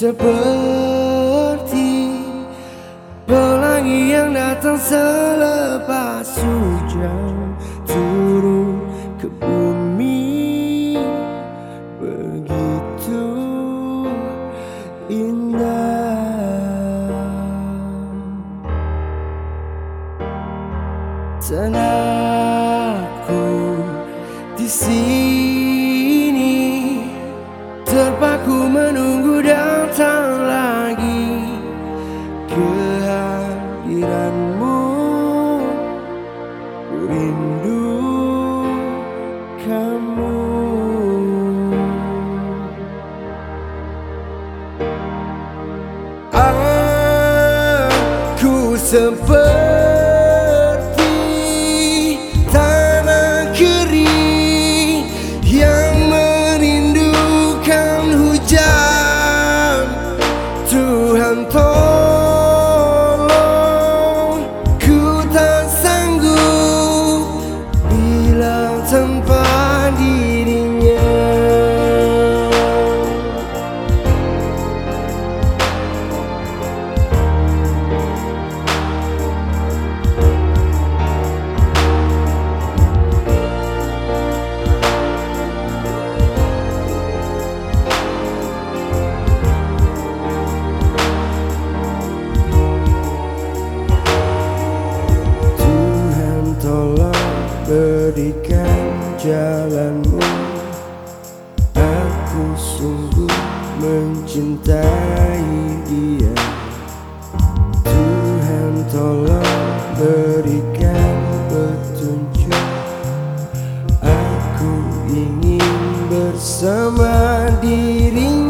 seperti pelangi yang datang selepas hujan turun ke bumi. Begitu indah. Dan aku di sini terpaku menunggu lagi kehadiranmu. Ku rindu kamu. Aku seperti jadikan jalanmu. Aku sungguh mencintai dia. Tuhan tolong berikan petunjuk. Aku ingin bersama dirinya.